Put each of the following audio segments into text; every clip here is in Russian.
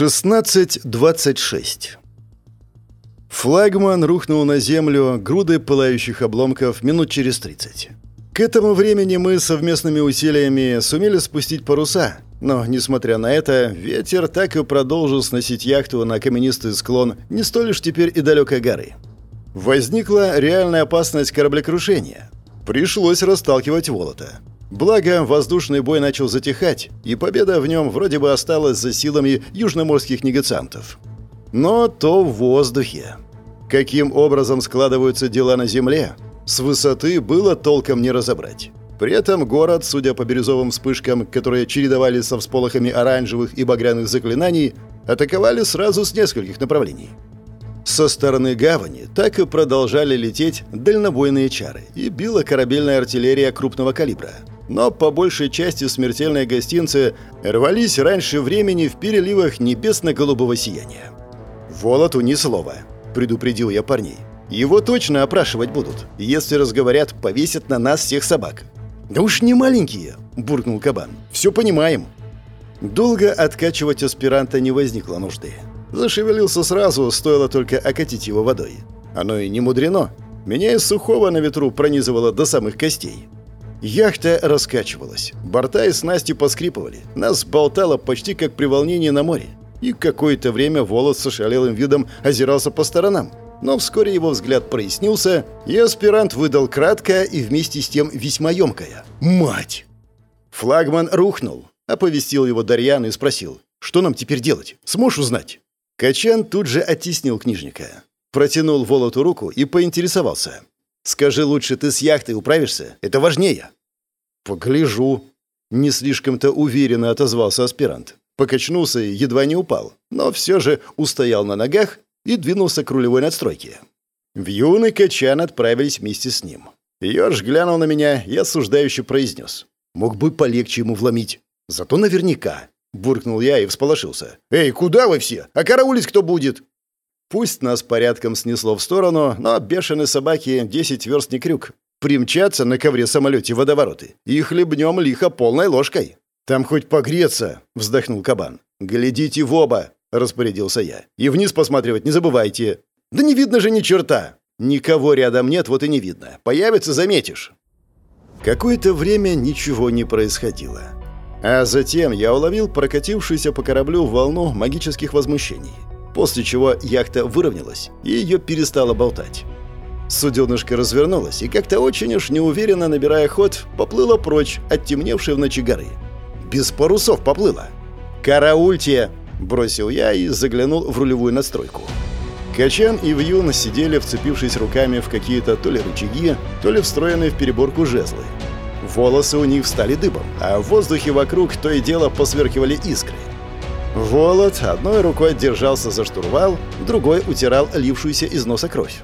16.26 Флагман рухнул на землю грудой пылающих обломков минут через 30. К этому времени мы совместными усилиями сумели спустить паруса, но, несмотря на это, ветер так и продолжил сносить яхту на каменистый склон не столь уж теперь и далекой горы. Возникла реальная опасность кораблекрушения. Пришлось расталкивать Волота. Благо, воздушный бой начал затихать, и победа в нем вроде бы осталась за силами южноморских негациантов. Но то в воздухе. Каким образом складываются дела на Земле, с высоты было толком не разобрать. При этом город, судя по бирюзовым вспышкам, которые чередовались со всполохами оранжевых и багряных заклинаний, атаковали сразу с нескольких направлений. Со стороны гавани так и продолжали лететь дальнобойные чары, и била корабельная артиллерия крупного калибра – но по большей части смертельные гостинцы рвались раньше времени в переливах небесно-голубого сияния. «Волоту ни слова», — предупредил я парней. «Его точно опрашивать будут. Если разговорят, повесят на нас всех собак». «Да уж не маленькие», — буркнул кабан. «Все понимаем». Долго откачивать аспиранта не возникло нужды. Зашевелился сразу, стоило только окатить его водой. Оно и не мудрено. Меня из сухого на ветру пронизывало до самых костей. Яхта раскачивалась. Борта и снасти поскрипывали. Нас болтало почти как при волнении на море. И какое-то время Волос с ошалелым видом озирался по сторонам. Но вскоре его взгляд прояснился, и аспирант выдал краткое и вместе с тем весьма емкое. «Мать!» Флагман рухнул, оповестил его Дарьян и спросил, «Что нам теперь делать? Сможешь узнать?» Качан тут же оттеснил книжника. Протянул Волоту руку и поинтересовался. «Скажи лучше, ты с яхтой управишься? Это важнее!» «Погляжу». Не слишком-то уверенно отозвался аспирант. Покачнулся и едва не упал, но все же устоял на ногах и двинулся к рулевой надстройке. Вьюн и Качан отправились вместе с ним. Йорж глянул на меня и осуждающе произнес. «Мог бы полегче ему вломить. Зато наверняка». Буркнул я и всполошился. «Эй, куда вы все? А караулить кто будет?» Пусть нас порядком снесло в сторону, но бешеные собаки — десять верст не крюк примчаться на ковре-самолете водовороты и хлебнем лихо полной ложкой. «Там хоть погреться!» — вздохнул кабан. «Глядите в оба!» — распорядился я. «И вниз посматривать не забывайте!» «Да не видно же ни черта!» «Никого рядом нет, вот и не видно. Появится, заметишь!» Какое-то время ничего не происходило. А затем я уловил прокатившуюся по кораблю волну магических возмущений, после чего яхта выровнялась и ее перестала болтать. Суденышко развернулось и как-то очень уж неуверенно, набирая ход, поплыло прочь от темневшей в ночи горы. Без парусов поплыло. «Караульте!» – бросил я и заглянул в рулевую настройку. Качан и Вьюн сидели, вцепившись руками в какие-то то ли рычаги, то ли встроенные в переборку жезлы. Волосы у них встали дыбом, а в воздухе вокруг то и дело посверкивали искры. Волод одной рукой держался за штурвал, другой утирал лившуюся из носа кровь.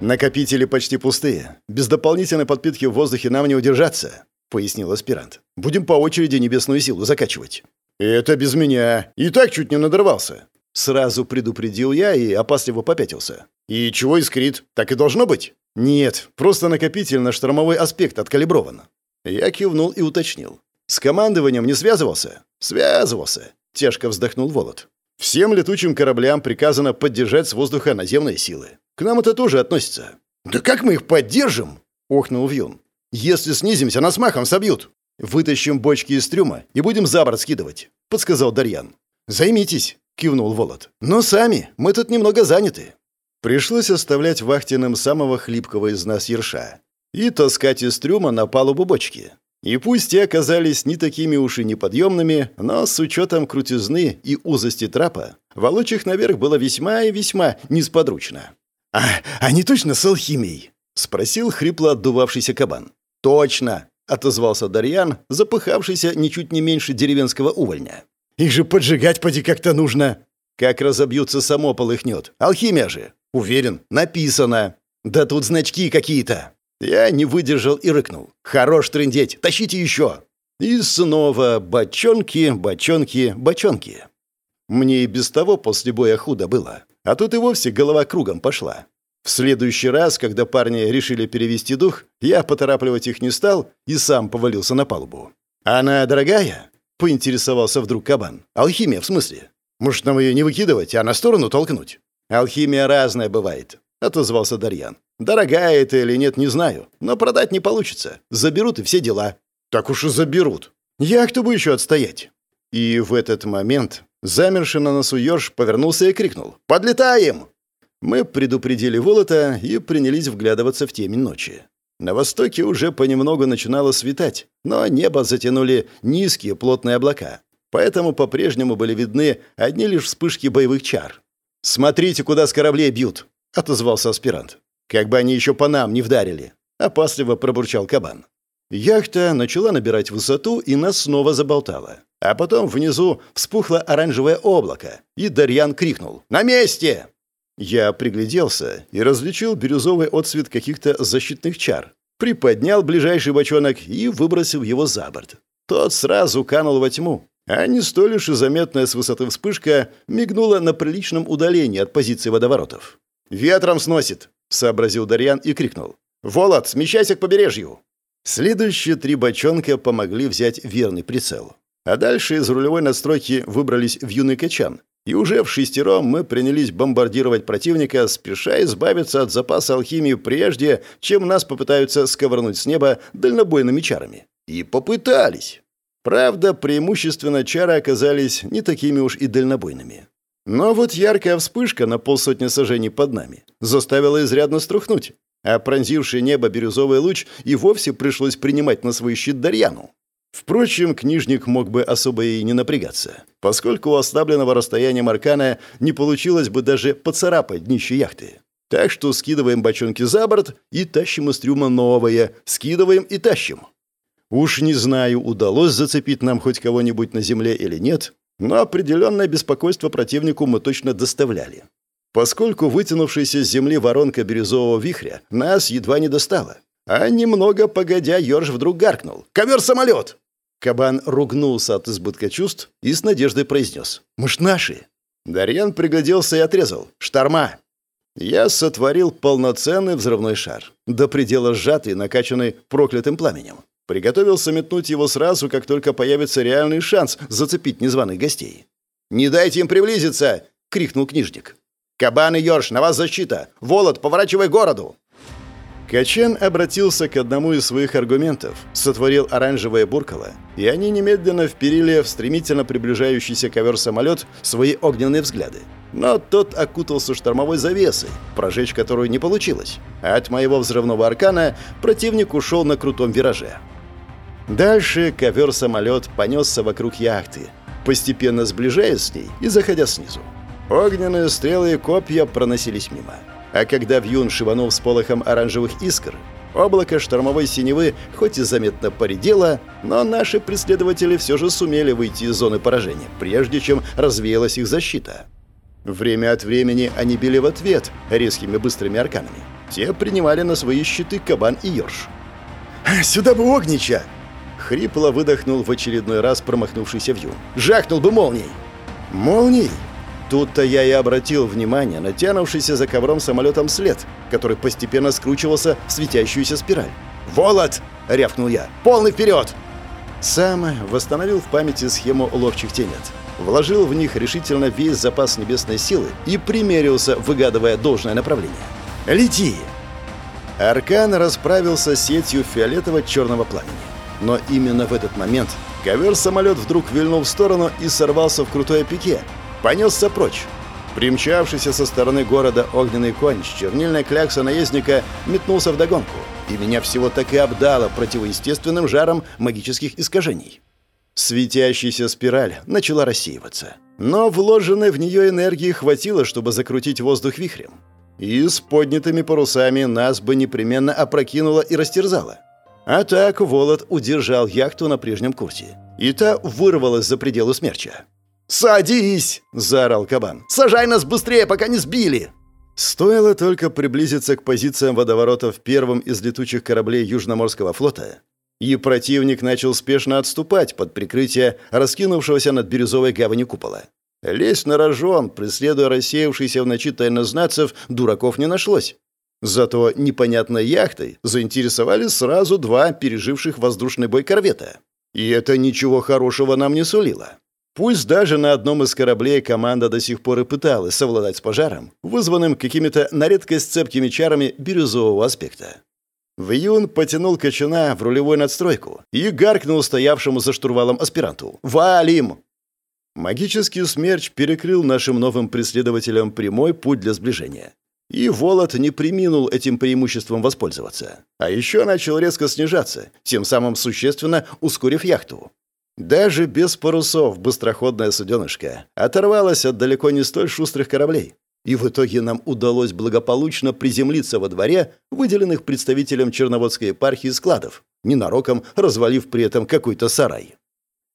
«Накопители почти пустые. Без дополнительной подпитки в воздухе нам не удержаться», — пояснил аспирант. «Будем по очереди небесную силу закачивать». «Это без меня. И так чуть не надорвался». Сразу предупредил я и опасливо попятился. «И чего искрит? Так и должно быть?» «Нет, просто накопитель на штормовой аспект откалиброван». Я кивнул и уточнил. «С командованием не связывался?» «Связывался», — тяжко вздохнул Волод. «Всем летучим кораблям приказано поддержать с воздуха наземные силы. К нам это тоже относится». «Да как мы их поддержим?» — охнул Вьюн. «Если снизимся, нас махом собьют». «Вытащим бочки из трюма и будем за борт скидывать», — подсказал Дарьян. «Займитесь», — кивнул Волод. «Но сами, мы тут немного заняты». Пришлось оставлять вахтенным самого хлипкого из нас ерша и таскать из трюма на палубу бочки. И пусть те оказались не такими уж и неподъемными, но с учетом крутизны и узости трапа, волочь их наверх было весьма и весьма несподручно. «А они точно с алхимией?» — спросил хрипло отдувавшийся кабан. «Точно!» — отозвался Дарьян, запыхавшийся ничуть не меньше деревенского увольня. «Их же поджигать поди как-то нужно!» «Как разобьются, само полыхнет. Алхимия же!» «Уверен, написано!» «Да тут значки какие-то!» Я не выдержал и рыкнул. «Хорош трындеть! Тащите еще!» И снова бочонки, бочонки, бочонки. Мне и без того после боя худо было. А тут и вовсе голова кругом пошла. В следующий раз, когда парни решили перевести дух, я поторапливать их не стал и сам повалился на палубу. «Она дорогая?» — поинтересовался вдруг кабан. «Алхимия, в смысле?» Может, нам ее не выкидывать, а на сторону толкнуть? Алхимия разная бывает, отозвался Дарьян. Дорогая это или нет, не знаю, но продать не получится. Заберут и все дела. Так уж и заберут. Я кто бы еще отстоять? И в этот момент замерший на носу Ёж повернулся и крикнул «Подлетаем!». Мы предупредили Волота и принялись вглядываться в темень ночи. На востоке уже понемногу начинало светать, но небо затянули низкие плотные облака. Поэтому по-прежнему были видны одни лишь вспышки боевых чар. «Смотрите, куда с кораблей бьют!» — отозвался аспирант. «Как бы они еще по нам не вдарили!» — опасливо пробурчал кабан. Яхта начала набирать высоту и нас снова заболтала. А потом внизу вспухло оранжевое облако, и Дарьян крикнул «На месте!». Я пригляделся и различил бирюзовый отсвет каких-то защитных чар. Приподнял ближайший бочонок и выбросил его за борт. Тот сразу канул во тьму, а не столь уж и заметная с высоты вспышка мигнула на приличном удалении от позиции водоворотов. «Ветром сносит!» — сообразил Дарьян и крикнул. «Волод, смещайся к побережью!» Следующие три бочонка помогли взять верный прицел. А дальше из рулевой настройки выбрались в юный качан, и уже в шестером мы принялись бомбардировать противника, спеша избавиться от запаса алхимии прежде, чем нас попытаются сковырнуть с неба дальнобойными чарами. И попытались. Правда, преимущественно чары оказались не такими уж и дальнобойными. Но вот яркая вспышка на полсотни сажений под нами заставила изрядно струхнуть, а пронзивший небо бирюзовый луч и вовсе пришлось принимать на свой щит Дарьяну. Впрочем, книжник мог бы особо и не напрягаться, поскольку у ослабленного расстояния Маркана не получилось бы даже поцарапать днище яхты. Так что скидываем бочонки за борт и тащим из трюма новое, скидываем и тащим. Уж не знаю, удалось зацепить нам хоть кого-нибудь на земле или нет, но определенное беспокойство противнику мы точно доставляли. Поскольку вытянувшаяся с земли воронка бирюзового вихря нас едва не достала. А немного погодя, Йорж вдруг гаркнул. «Ковер-самолет!» Кабан ругнулся от избытка чувств и с надеждой произнес. «Мы ж наши!» Дарьян пригляделся и отрезал. «Шторма!» Я сотворил полноценный взрывной шар, до предела сжатый, накачанный проклятым пламенем. Приготовился метнуть его сразу, как только появится реальный шанс зацепить незваных гостей. «Не дайте им приблизиться!» — крикнул книжник. «Кабан и Йорш, на вас защита! Волод, поворачивай городу!» Качен обратился к одному из своих аргументов, сотворил оранжевое буркало, и они немедленно вперили в стремительно приближающийся ковер-самолет свои огненные взгляды. Но тот окутался штормовой завесой, прожечь которую не получилось. От моего взрывного аркана противник ушел на крутом вираже. Дальше ковер-самолет понесся вокруг яхты, постепенно сближаясь с ней и заходя снизу. Огненные стрелы и копья проносились мимо. А когда Вьюн шибанул с полохом оранжевых искр, облако штормовой синевы хоть и заметно поредело, но наши преследователи все же сумели выйти из зоны поражения, прежде чем развеялась их защита. Время от времени они били в ответ резкими быстрыми арканами. Те принимали на свои щиты кабан и ёрш. «Сюда бы огнича!» Хрипло выдохнул в очередной раз промахнувшийся Вьюн. «Жахнул бы молнией!» «Молнией?» Тут-то я и обратил внимание на тянувшийся за ковром самолетом след, который постепенно скручивался в светящуюся спираль. «Волод!» — рявкнул я. «Полный вперед!» Сам восстановил в памяти схему ловчих тенет. Вложил в них решительно весь запас небесной силы и примерился, выгадывая должное направление. «Лети!» Аркан расправился сетью фиолетово-черного пламени. Но именно в этот момент ковер-самолет вдруг вильнул в сторону и сорвался в крутое пике, понесся прочь. Примчавшийся со стороны города огненный конь с чернильной клякса наездника метнулся вдогонку, и меня всего так и обдало противоестественным жаром магических искажений. Светящаяся спираль начала рассеиваться, но вложенной в нее энергии хватило, чтобы закрутить воздух вихрем. И с поднятыми парусами нас бы непременно опрокинуло и растерзало. А так Волод удержал яхту на прежнем курсе, и та вырвалась за пределы смерча. «Садись!» – заорал кабан. «Сажай нас быстрее, пока не сбили!» Стоило только приблизиться к позициям водоворотов первым из летучих кораблей Южноморского флота, и противник начал спешно отступать под прикрытие раскинувшегося над бирюзовой гаванью купола. Лезть на рожон, преследуя рассеявшийся в ночи тайнознацев, дураков не нашлось. Зато непонятной яхтой заинтересовали сразу два переживших воздушный бой корвета. И это ничего хорошего нам не сулило. Пусть даже на одном из кораблей команда до сих пор и пыталась совладать с пожаром, вызванным какими-то на редкость цепкими чарами бирюзового аспекта. Вьюн потянул кочана в рулевой надстройку и гаркнул стоявшему за штурвалом аспиранту. «Валим!» Магический смерч перекрыл нашим новым преследователям прямой путь для сближения. И Волод не приминул этим преимуществом воспользоваться. А еще начал резко снижаться, тем самым существенно ускорив яхту. Даже без парусов быстроходная суденышка оторвалась от далеко не столь шустрых кораблей. И в итоге нам удалось благополучно приземлиться во дворе, выделенных представителем Черноводской епархии складов, ненароком развалив при этом какой-то сарай.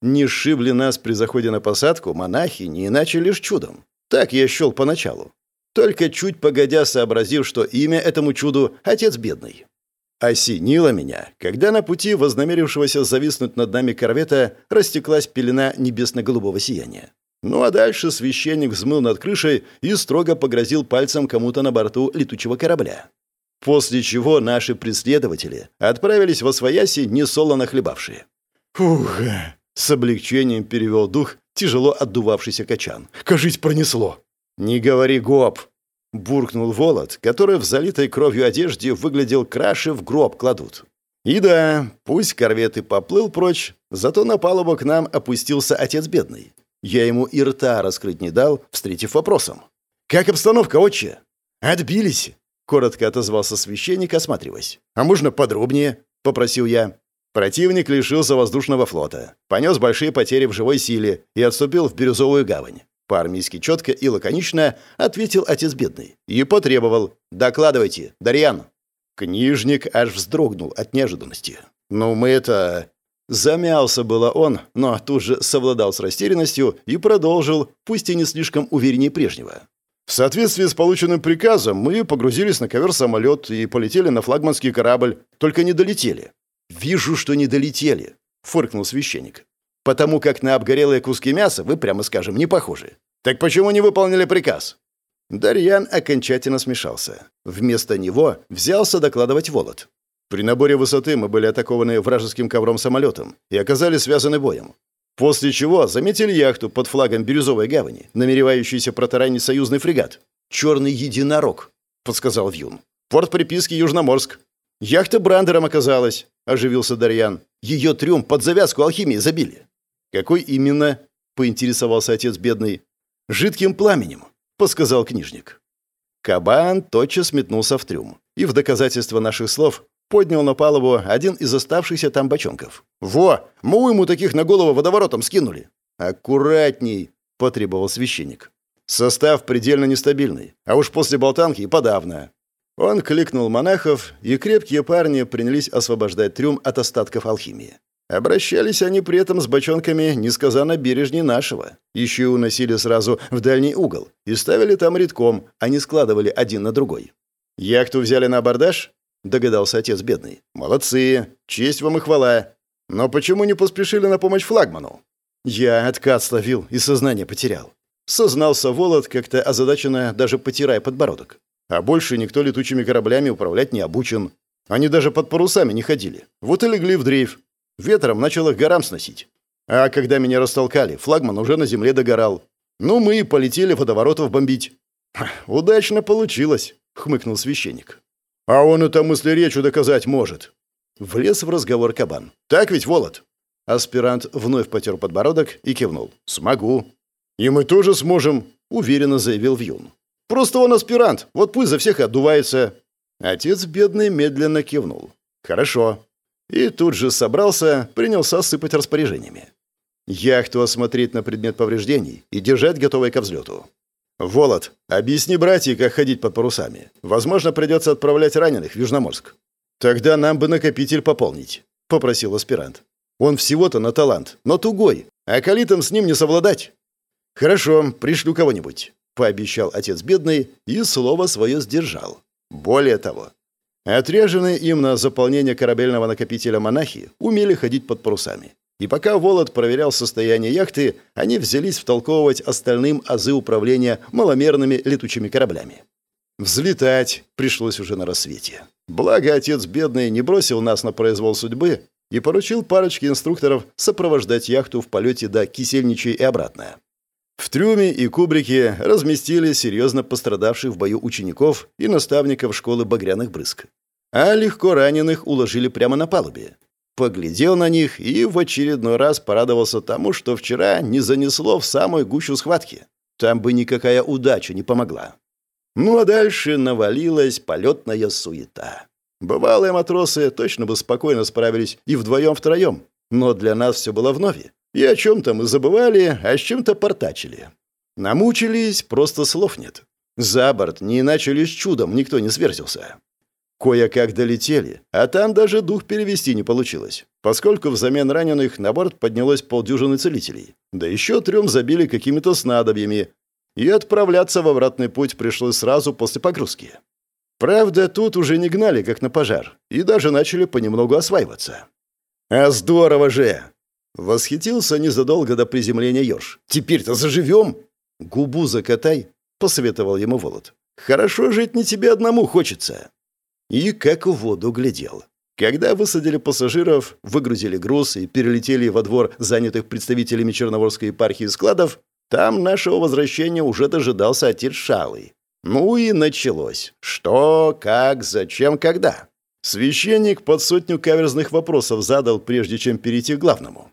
Не сшибли нас при заходе на посадку монахи не иначе лишь чудом. Так я счел поначалу. Только чуть погодя сообразив, что имя этому чуду — Отец Бедный. Осенило меня, когда на пути вознамерившегося зависнуть над нами корвета растеклась пелена небесно-голубого сияния. Ну а дальше священник взмыл над крышей и строго погрозил пальцем кому-то на борту летучего корабля. После чего наши преследователи отправились во свояси, несолоно хлебавшие. «Фух!» — с облегчением перевел дух тяжело отдувавшийся качан. «Кажись, пронесло!» «Не говори гоп!» Буркнул Волод, который в залитой кровью одежде выглядел краше в гроб кладут. И да, пусть корвет и поплыл прочь, зато на палубу к нам опустился отец бедный. Я ему и рта раскрыть не дал, встретив вопросом. «Как обстановка, отче?» «Отбились», — коротко отозвался священник, осматриваясь. «А можно подробнее?» — попросил я. Противник лишился воздушного флота, понес большие потери в живой силе и отступил в Бирюзовую гавань. По-армейски четко и лаконично ответил отец бедный. И потребовал. «Докладывайте, Дарьян». Книжник аж вздрогнул от неожиданности. «Ну, мы это...» Замялся было он, но тут же совладал с растерянностью и продолжил, пусть и не слишком увереннее прежнего. В соответствии с полученным приказом мы погрузились на ковер-самолет и полетели на флагманский корабль, только не долетели. «Вижу, что не долетели», — фыркнул священник потому как на обгорелые куски мяса вы, прямо скажем, не похожи. Так почему не выполнили приказ?» Дарьян окончательно смешался. Вместо него взялся докладывать Волод. При наборе высоты мы были атакованы вражеским ковром-самолетом и оказались связаны боем. После чего заметили яхту под флагом Бирюзовой гавани, намеревающуюся протаранить союзный фрегат. «Черный единорог», — подсказал Вьюн. «Порт приписки Южноморск». «Яхта Брандером оказалась», — оживился Дарьян. «Ее трюм под завязку алхимии забили». «Какой именно?» — поинтересовался отец бедный. «Жидким пламенем», — подсказал книжник. Кабан тотчас метнулся в трюм и в доказательство наших слов поднял на палубу один из оставшихся там бочонков. «Во! Мы ему таких на голову водоворотом скинули!» «Аккуратней!» — потребовал священник. «Состав предельно нестабильный, а уж после болтанки и подавно». Он кликнул монахов, и крепкие парни принялись освобождать трюм от остатков алхимии. Обращались они при этом с бочонками несказанно бережнее нашего. Еще и уносили сразу в дальний угол и ставили там редком, а не складывали один на другой. «Яхту взяли на абордаж?» — догадался отец бедный. «Молодцы! Честь вам и хвала! Но почему не поспешили на помощь флагману?» «Я откат словил и сознание потерял». Сознался Волод, как-то озадаченно, даже потирая подбородок. А больше никто летучими кораблями управлять не обучен. Они даже под парусами не ходили. Вот и легли в дрейф, Ветром начал их горам сносить. А когда меня растолкали, флагман уже на земле догорал. Ну, мы и полетели водоворотов бомбить. «Удачно получилось», — хмыкнул священник. «А он это мысли речью доказать может». Влез в разговор кабан. «Так ведь, Волод?» Аспирант вновь потер подбородок и кивнул. «Смогу». «И мы тоже сможем», — уверенно заявил Вьюн. «Просто он аспирант, вот пусть за всех отдувается». Отец бедный медленно кивнул. «Хорошо. И тут же собрался, принялся сыпать распоряжениями. Яхту осмотреть на предмет повреждений и держать готовой ко взлету. «Волод, объясни братьям, как ходить под парусами. Возможно, придется отправлять раненых в Южноморск». «Тогда нам бы накопитель пополнить», — попросил аспирант. «Он всего-то на талант, но тугой, а калитом с ним не совладать». «Хорошо, пришлю кого-нибудь», — пообещал отец бедный и слово свое сдержал. Более того, Отряженные им на заполнение корабельного накопителя монахи умели ходить под парусами. И пока Волод проверял состояние яхты, они взялись втолковывать остальным азы управления маломерными летучими кораблями. Взлетать пришлось уже на рассвете. Благо, отец бедный не бросил нас на произвол судьбы, и поручил парочке инструкторов сопровождать яхту в полете до Кисельничей и обратно. В трюме и кубрике разместили серьезно пострадавших в бою учеников и наставников школы багряных брызг. А легко раненых уложили прямо на палубе. Поглядел на них и в очередной раз порадовался тому, что вчера не занесло в самую гущу схватки. Там бы никакая удача не помогла. Ну а дальше навалилась полетная суета. Бывалые матросы точно бы спокойно справились и вдвоем-втроем, но для нас все было вновь. И о чем-то мы забывали, а с чем-то портачили. Намучились, просто слов нет. За борт не иначе лишь чудом никто не сверзился. Кое-как долетели, а там даже дух перевести не получилось, поскольку взамен раненых на борт поднялось полдюжины целителей. Да еще трем забили какими-то снадобьями, и отправляться в обратный путь пришлось сразу после погрузки. Правда, тут уже не гнали, как на пожар, и даже начали понемногу осваиваться. «А здорово же!» Восхитился незадолго до приземления Ёж. «Теперь-то заживем!» «Губу закатай», — посоветовал ему Волод. «Хорошо жить не тебе одному хочется». И как в воду глядел. Когда высадили пассажиров, выгрузили груз и перелетели во двор занятых представителями Черноворской епархии складов, там нашего возвращения уже дожидался отец Шалый. Ну и началось. Что, как, зачем, когда. Священник под сотню каверзных вопросов задал, прежде чем перейти к главному.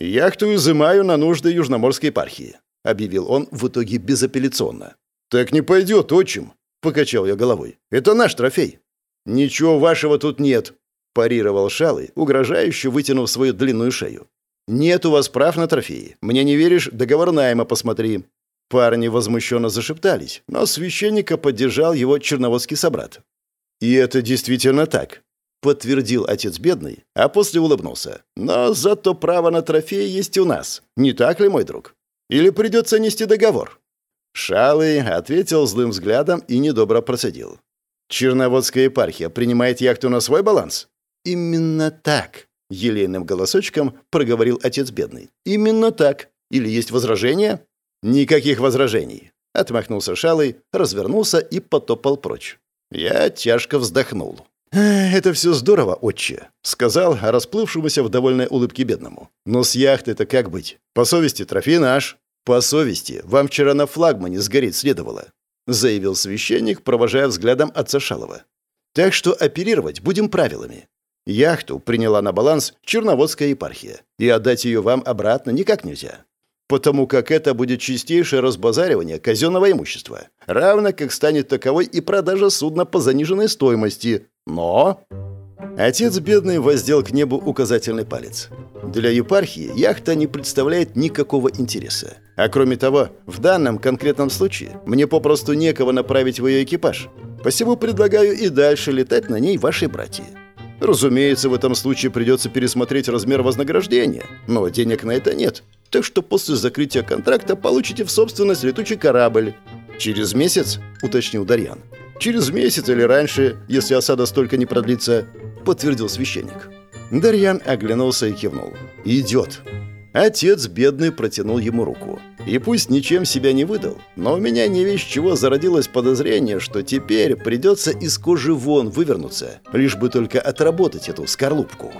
«Яхту изымаю на нужды Южноморской епархии», — объявил он в итоге безапелляционно. «Так не пойдет, отчим», — покачал я головой. «Это наш трофей». «Ничего вашего тут нет», — парировал Шалый, угрожающе вытянув свою длинную шею. «Нет у вас прав на трофеи. Мне не веришь? Договор найма посмотри». Парни возмущенно зашептались, но священника поддержал его черноводский собрат. «И это действительно так», — подтвердил отец бедный, а после улыбнулся. «Но зато право на трофеи есть у нас. Не так ли, мой друг? Или придется нести договор?» Шалый ответил злым взглядом и недобро процедил. «Черноводская епархия принимает яхту на свой баланс?» «Именно так», — елейным голосочком проговорил отец бедный. «Именно так. Или есть возражения?» «Никаких возражений», — отмахнулся Шалый, развернулся и потопал прочь. Я тяжко вздохнул. «Это все здорово, отче», — сказал расплывшемуся в довольной улыбке бедному. «Но с яхтой-то как быть? По совести трофей наш». «По совести. Вам вчера на флагмане сгореть следовало», — заявил священник, провожая взглядом отца Шалова. «Так что оперировать будем правилами. Яхту приняла на баланс Черноводская епархия, и отдать ее вам обратно никак нельзя потому как это будет чистейшее разбазаривание казенного имущества, равно как станет таковой и продажа судна по заниженной стоимости. Но... Отец бедный воздел к небу указательный палец. Для епархии яхта не представляет никакого интереса. А кроме того, в данном конкретном случае мне попросту некого направить в ее экипаж. Посему предлагаю и дальше летать на ней вашей братья. Разумеется, в этом случае придется пересмотреть размер вознаграждения, но денег на это нет. Так что после закрытия контракта получите в собственность летучий корабль. Через месяц, уточнил Дарьян. Через месяц или раньше, если осада столько не продлится, подтвердил священник. Дарьян оглянулся и кивнул. «Идет». Отец бедный протянул ему руку. И пусть ничем себя не выдал, но у меня не весь чего зародилось подозрение, что теперь придется из кожи вон вывернуться, лишь бы только отработать эту скорлупку.